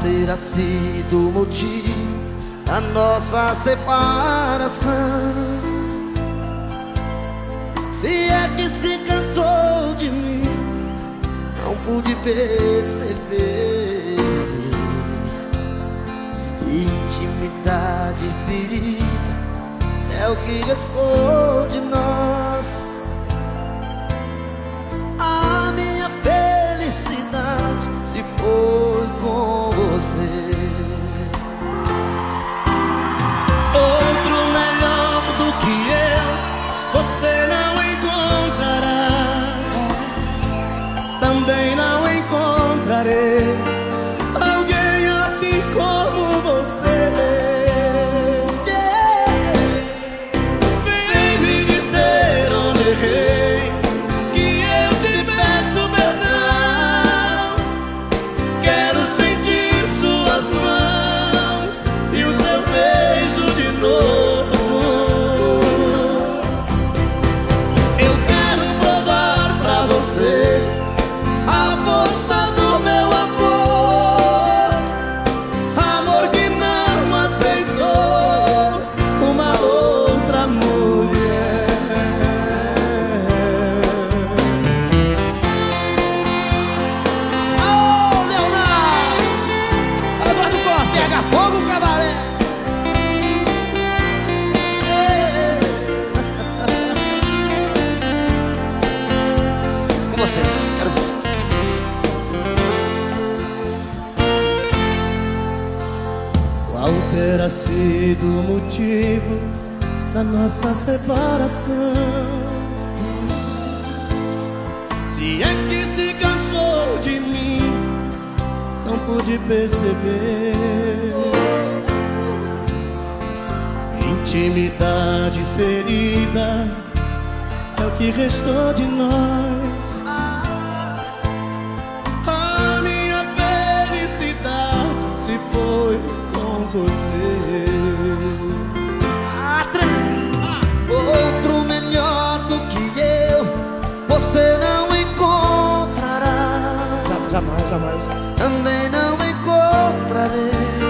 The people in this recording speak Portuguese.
terá sido o motivo da nossa separação. Se é que se cansou de mim, não pude perceber. Intimidade ferida é o que restou de nós. Qual terá sido o motivo da nossa separação? Se é que se não pude perceber. Intimidade ferida é o que restou de nós. Também não encontrarei